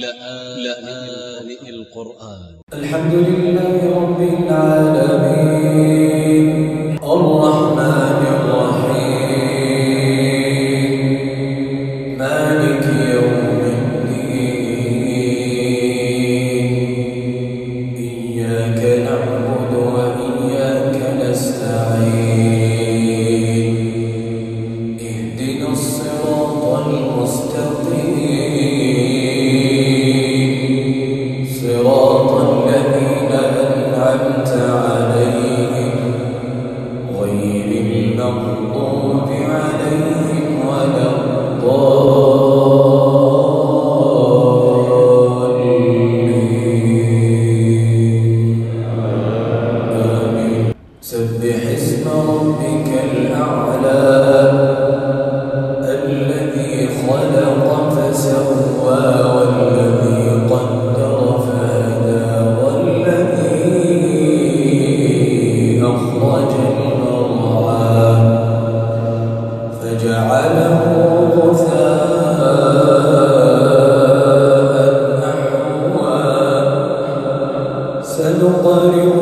لآن القرآن. الحمد لله رب العالمين. الرحمن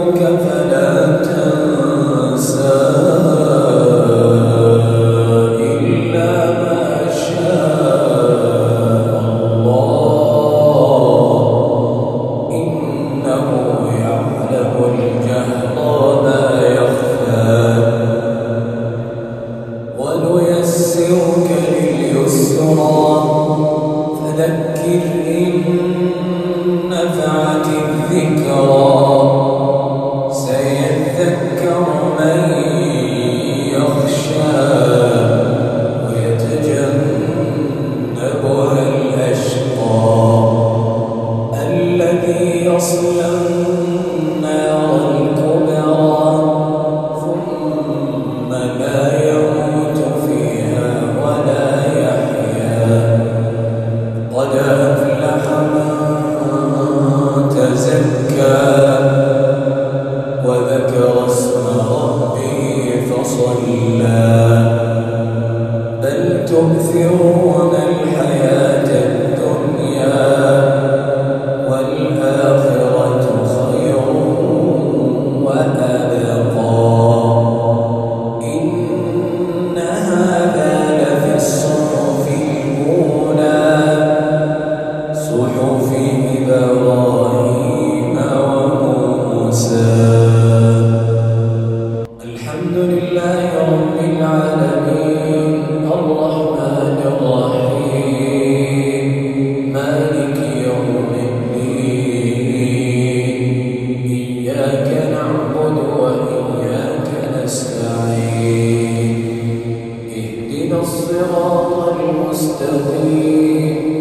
فلا الرجيم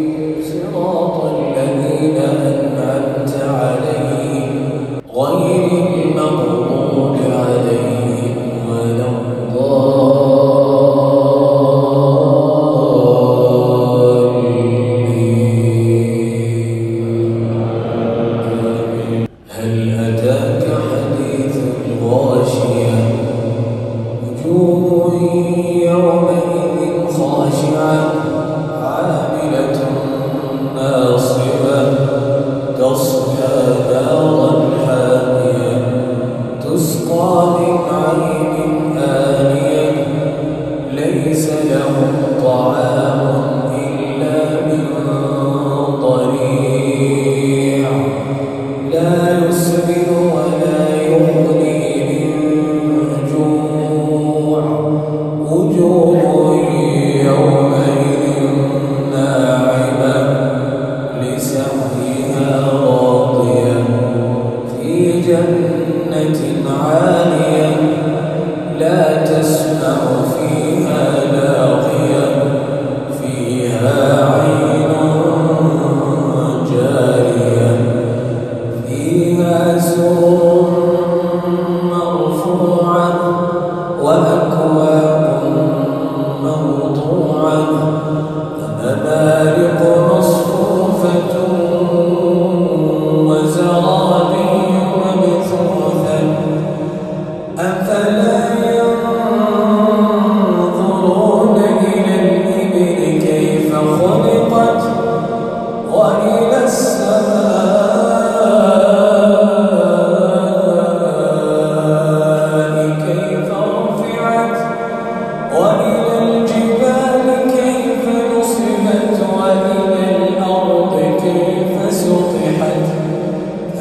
Oh.